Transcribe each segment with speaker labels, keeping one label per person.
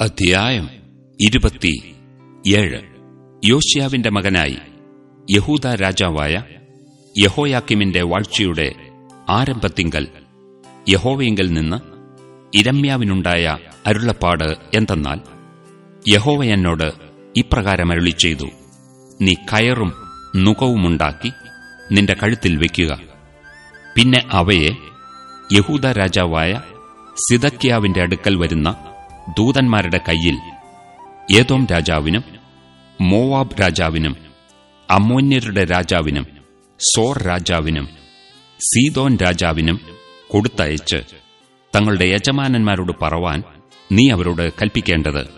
Speaker 1: അധ്യായം ഇരുപത്തി ഏഴ് യോഷ്യാവിന്റെ മകനായി യഹൂദ രാജാവായ യഹോയാക്കിമിന്റെ വാഴ്ചയുടെ ആരംഭത്തിങ്കൽ യഹോവയിങ്കൽ നിന്ന് ഇരമ്യാവിനുണ്ടായ അരുളപ്പാട് എന്തെന്നാൽ യഹോവ എന്നോട് ഇപ്രകാരം അരുളി ചെയ്തു നീ കയറും നുകവുമുണ്ടാക്കി നിന്റെ കഴുത്തിൽ വയ്ക്കുക പിന്നെ അവയെ യഹൂദ രാജാവായ സിദക്യാവിന്റെ അടുക്കൽ വരുന്ന ദൂതന്മാരുടെ കയ്യിൽ ഏതോം രാജാവിനും മോവാബ് രാജാവിനും അമ്മോന്യരുടെ രാജാവിനും സോർ രാജാവിനും സീതോൻ രാജാവിനും കൊടുത്തയച്ച് തങ്ങളുടെ യജമാനന്മാരോട് പറവാൻ നീ അവരോട് കൽപ്പിക്കേണ്ടത്.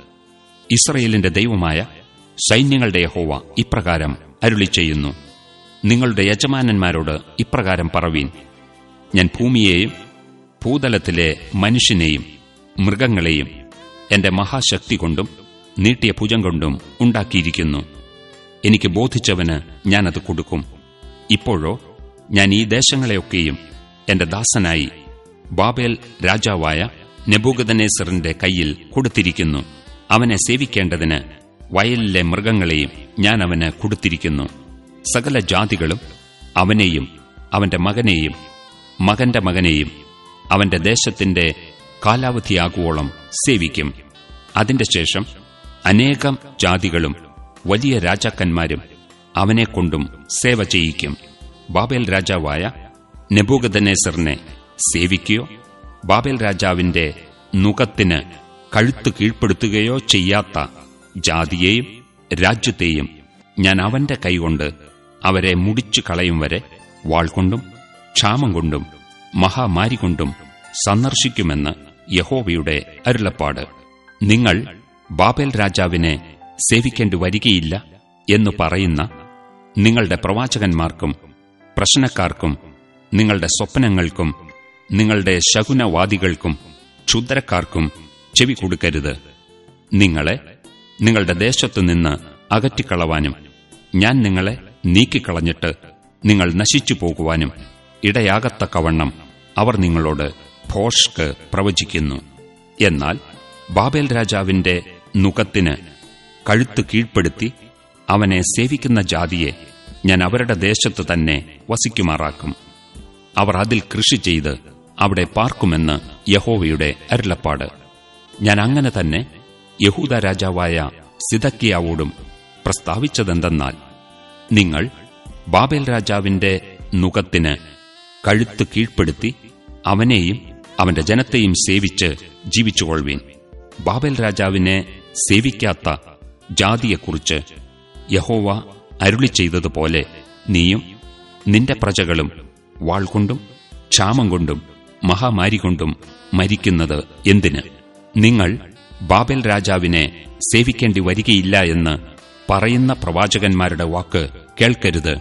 Speaker 1: ഇസ്രയേലിന്റെ ദൈവമായ സൈന്യങ്ങളുടെ യഹോവ ഇപ്രകാരം അരുളി ചെയ്യുന്നു നിങ്ങളുടെ യജമാനന്മാരോട് ഇപ്രകാരം പറവീൻ. ഞാൻ ഭൂമിയെയും ഭൂതലത്തിലെ മനുഷ്യനെയും മൃഗങ്ങളെയും എന്റെ മഹാശക്തി കൊണ്ടും നീട്ടിയ ഭുജം കൊണ്ടും ഉണ്ടാക്കിയിരിക്കുന്നു. എനിക്ക് ബോധിച്ചവന് ഞാനത് കൊടുക്കും. ഇപ്പോഴോ ഞാൻ ഈ ദേശങ്ങളെയൊക്കെയും എന്റെ ദാസനായി ബാബേൽ രാജാവായ നെബൂഗദനേസറിന്റെ കയ്യിൽ കൊടുത്തിരിക്കുന്നു. അവനെ സേവിക്കേണ്ടതിന് വയലിലെ മൃഗങ്ങളെയും ഞാൻ അവന് കൊടുത്തിരിക്കുന്നു. സകല ജാതികളും അവനെയും അവന്റെ മകനെയും മകന്റെ മകനെയും അവന്റെ ദേശത്തിന്റെ കാലാവധിയാകുവോളം സേവിക്കും. അതിന്റെ ശേഷം അനേകം ജാതികളും വലിയ രാജാക്കന്മാരും അവനെക്കൊണ്ടും സേവ ചെയ്യിക്കും. ബാബേൽ രാജാവായ നെബൂഗദനേസറിനെ സേവിക്കുകയോ ബാബേൽ രാജാവിന്റെ നുഖത്തിന് കഴുത്ത് കീഴ്പ്പെടുത്തുകയോ ചെയ്യാത്ത ജാതിയെയും രാജ്യത്തെയും ഞാൻ അവന്റെ കൈകൊണ്ട് അവരെ മുടിച്ചു കളയും വരെ വാൾ കൊണ്ടും ക്ഷാമം കൊണ്ടും മഹാമാരി കൊണ്ടും സന്ദർശിക്കുമെന്ന് യഹോവയുടെ അരുളപ്പാട്. നിങ്ങൾ ബാബേൽ രാജാവിനെ സേവിക്കേണ്ടി വരികയില്ല എന്ന് പറയുന്ന നിങ്ങളുടെ പ്രവാചകന്മാർക്കും പ്രശ്നക്കാർക്കും നിങ്ങളുടെ സ്വപ്നങ്ങൾക്കും നിങ്ങളുടെ ശകുനവാദികൾക്കും ക്ഷുദ്രക്കാർക്കും ചെവി കൊടുക്കരുത്. നിങ്ങളെ നിങ്ങളുടെ ദേശത്തുനിന്ന് അകറ്റിക്കളവാനും ഞാൻ നിങ്ങളെ നീക്കിക്കളഞ്ഞിട്ട് നിങ്ങൾ നശിച്ചു പോകുവാനും ഇടയാകത്തക്കവണ്ണം അവർ നിങ്ങളോട് ഭോഷ്ക്ക് പ്രവചിക്കുന്നു. എന്നാൽ ബാബേൽ രാജാവിന്റെ നുഖത്തിന് കഴുത്ത് കീഴ്പ്പെടുത്തി അവനെ സേവിക്കുന്ന ജാതിയെ ഞാൻ അവരുടെ ദേശത്ത് തന്നെ വസിക്കുമാറാക്കും. അവർ അതിൽ കൃഷി ചെയ്ത് അവിടെ പാർക്കുമെന്ന് യഹോവയുടെ അരുളപ്പാട്. ഞാൻ അങ്ങനെ തന്നെ യഹൂദ രാജാവായ സിദക്കിയാവോടും പ്രസ്താവിച്ചതെന്തെന്നാൽ നിങ്ങൾ ബാബേൽ രാജാവിന്റെ നുഖത്തിന് കഴുത്ത് കീഴ്പ്പെടുത്തി അവനെയും അവന്റെ ജനത്തെയും സേവിച്ച് ജീവിച്ചുകൊള്ളുവീൻ. ബാബേൽ രാജാവിനെ സേവിക്കാത്ത ജാതിയെക്കുറിച്ച് യഹോവ അരുളി ചെയ്തതുപോലെ നീയും നിന്റെ പ്രജകളും വാൾ കൊണ്ടും ക്ഷാമം കൊണ്ടും മഹാമാരി കൊണ്ടും മരിക്കുന്നത് എന്തിന്? നിങ്ങൾ ബാബേൽ രാജാവിനെ സേവിക്കേണ്ടി വരികയില്ല എന്ന് പറയുന്ന പ്രവാചകന്മാരുടെ വാക്ക് കേൾക്കരുത്.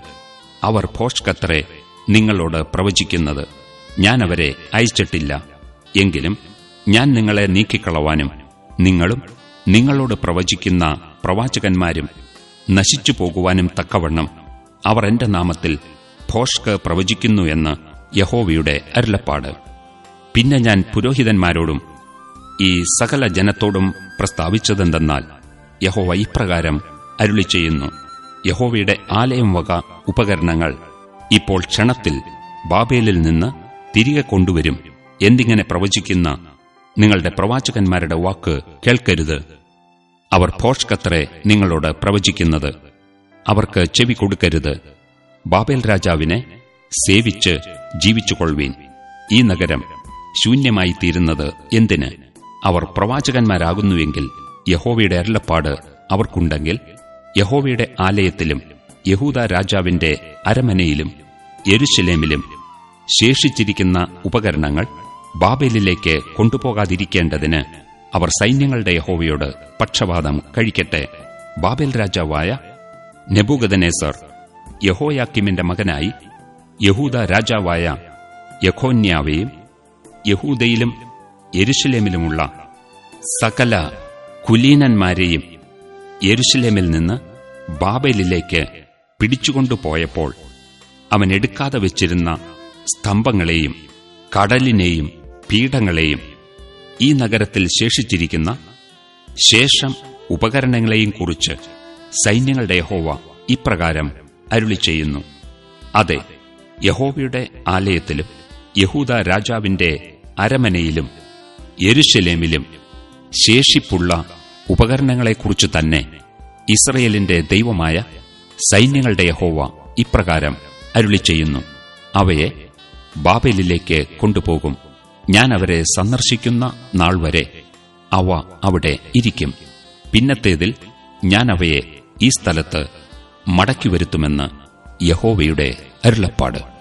Speaker 1: അവർ ഭോഷ്കത്രെ നിങ്ങളോട് പ്രവചിക്കുന്നത്. ഞാൻ അവരെ അയച്ചിട്ടില്ല. എങ്കിലും ഞാൻ നിങ്ങളെ നീക്കിക്കളവാനും നിങ്ങളും നിങ്ങളോട് പ്രവചിക്കുന്ന പ്രവാചകന്മാരും നശിച്ചു പോകുവാനും തക്കവണ്ണം അവർ എന്റെ നാമത്തിൽ ഭോഷ്ക്ക് പ്രവചിക്കുന്നു എന്ന് യഹോവയുടെ അരുളപ്പാട്. പിന്നെ ഞാൻ പുരോഹിതന്മാരോടും ഈ സകല ജനത്തോടും പ്രസ്താവിച്ചതെന്തെന്നാൽ യഹോവ ഇപ്രകാരം അരുളി ചെയ്യുന്നു. യഹോവയുടെ ആലയം വക ഉപകരണങ്ങൾ ഇപ്പോൾ ക്ഷണത്തിൽ ബാബേലിൽ നിന്ന് തിരികെ കൊണ്ടുവരും എന്നിങ്ങനെ പ്രവചിക്കുന്ന നിങ്ങളുടെ പ്രവാചകന്മാരുടെ വാക്ക് കേൾക്കരുത്. അവർ ഭോഷ്കത്രെ നിങ്ങളോട് പ്രവചിക്കുന്നത്. അവർക്ക് ചെവി കൊടുക്കരുത്. ബാബേൽ രാജാവിനെ സേവിച്ച് ജീവിച്ചുകൊള്ളുവീൻ. ഈ നഗരം ശൂന്യമായി തീരുന്നത് എന്തിന്? അവർ പ്രവാചകന്മാരാകുന്നുവെങ്കിൽ യഹോവയുടെ അരുളപ്പാട് അവർക്കുണ്ടെങ്കിൽ യഹോവയുടെ ആലയത്തിലും യഹൂദ രാജാവിന്റെ അരമനയിലും യെരുശലേമിലും ശേഷിച്ചിരിക്കുന്ന ഉപകരണങ്ങൾ ബാബേലിലേക്ക് കൊണ്ടുപോകാതിരിക്കേണ്ടതിന് അവർ സൈന്യങ്ങളുടെ യഹോവയോട് പക്ഷപാതം കഴിക്കട്ടെ. ബാബേൽ രാജാവായ നെബൂഗദനേസർ യഹോയാക്കിമിന്റെ മകനായി യഹൂദ രാജാവായ യഖോന്യാവെയും യഹൂദയിലും യെരുഷലേമിലുമുള്ള സകല കുലീനന്മാരെയും യെരുഷലേമിൽ നിന്ന് ബാബേലിലേക്ക് പിടിച്ചുകൊണ്ടുപോയപ്പോൾ അവൻ എടുക്കാതെ വെച്ചിരുന്ന സ്തംഭങ്ങളെയും കടലിനെയും പീഠങ്ങളെയും ഈ നഗരത്തിൽ ശേഷിച്ചിരിക്കുന്ന ശേഷം ഉപകരണങ്ങളെയും കുറിച്ച് സൈന്യങ്ങളുടെ യഹോവ ഇപ്രകാരം അരുളി ചെയ്യുന്നു. അതെ യഹോവയുടെ ആലയത്തിലും യഹൂദ രാജാവിന്റെ അരമനയിലും യെരുശലേമിലും ശേഷിപ്പുള്ള ഉപകരണങ്ങളെക്കുറിച്ച് തന്നെ ഇസ്രയേലിന്റെ ദൈവമായ സൈന്യങ്ങളുടെ യഹോവ ഇപ്രകാരം അരുളി ചെയ്യുന്നു. അവയെ ബാബേലിലേക്ക് കൊണ്ടുപോകും. ഞാൻ അവരെ സന്ദർശിക്കുന്ന നാൾ വരെ അവ അവിടെ ഇരിക്കും. പിന്നത്തേതിൽ ഞാൻ അവയെ ഈ സ്ഥലത്ത് മടക്കി വരുത്തുമെന്ന് യഹോവയുടെ അരുളപ്പാട്.